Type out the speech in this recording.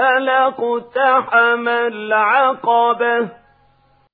فَلَا اقْتَحَمَ الْعَقَبَةَ